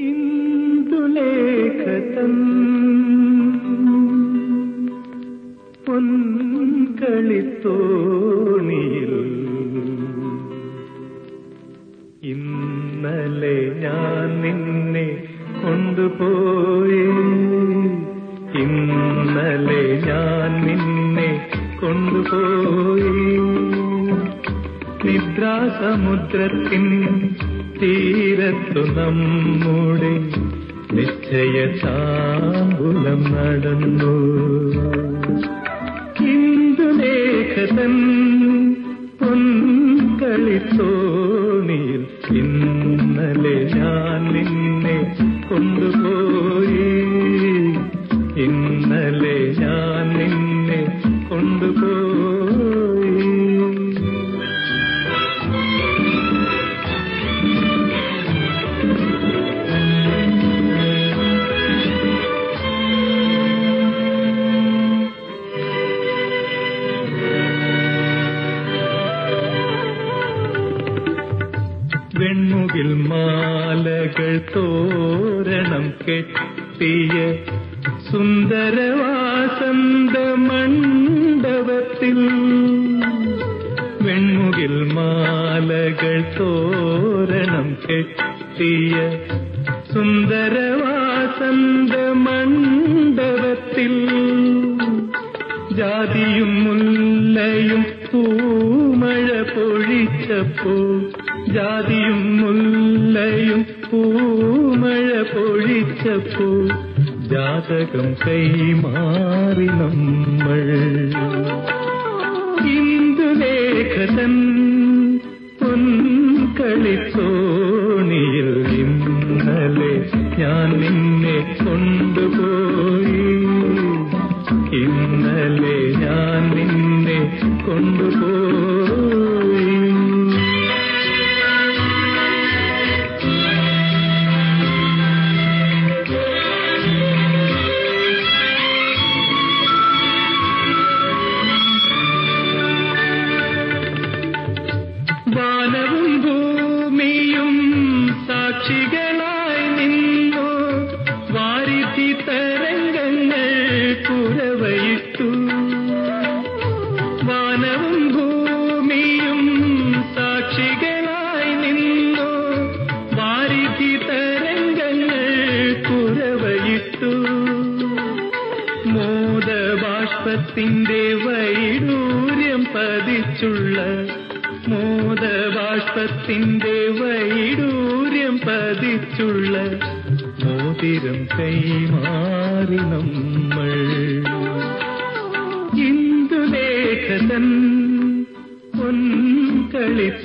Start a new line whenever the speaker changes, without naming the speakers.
ഇന്ദുലേഖതൻ പൊൻകളിത്തോണിയിൽ ഇന്നലെ ഞാൻ നിന്നെ കൊണ്ടുപോയി. ഇന്നലെ ഞാൻ നിന്നെ കൊണ്ടുപോയി. നിദ്രാസമുദ്രത്തിൻ തീരത്തു നമ്മുടെ നിശ്ചയ താമ്പുലം നടന്നു ഇന്ദുലേഖതൻ പൊൻകളിത്തോണിയിൽ ഇന്നലെ ഞാൻ നിന്നെ കൊണ്ടുപോയി. ഇന്നലെ ഞാൻ നിന്നെ കൊണ്ടുപോയി. മാലകൾ തോരണം കെട്ടിയ സുന്ദരവാസന്ത മണ്ഡപത്തിൽ വെൺമുകിൽ മാലകൾ തോരണം കെട്ടിയ സുന്ദരവാസന്ത മണ്ഡപത്തിൽ ജാതിയും മുല്ലയും പൂമഴ പൊഴിച്ചപ്പോൾ ജാതിയും മുല്ലയും പൂമഴ പൊഴിച്ചപ്പോൾ ജാതകം കൈമാറി നമ്മൾ. ഇന്ദുലേഖതൻ പൊൻകളിത്തോണിയിൽ ഇന്നലെ ഞാൻ നിന്നെ കൊണ്ടുപോയി സാക്ഷികളായി നിന്നു. വാരിത്തി തരംഗങ്ങൾ പുറവയിട്ടു വാനവും ഭൂമിയും സാക്ഷികളായി നിന്നു. വാരിത്തി തരംഗങ്ങൾ കുരവയിട്ടു മോദബാഷ്പത്തിന്റെ വൈഡൂര്യം പതിച്ചുള്ള മോദബാഷ്പത്തിന്റെ വൈഡൂര്യം പതിച്ചുള്ള മോതിരം കൈമാറി നമ്മൾ. ഇന്ദുലേഖതൻ പൊൻകളിത്തോണിയിൽ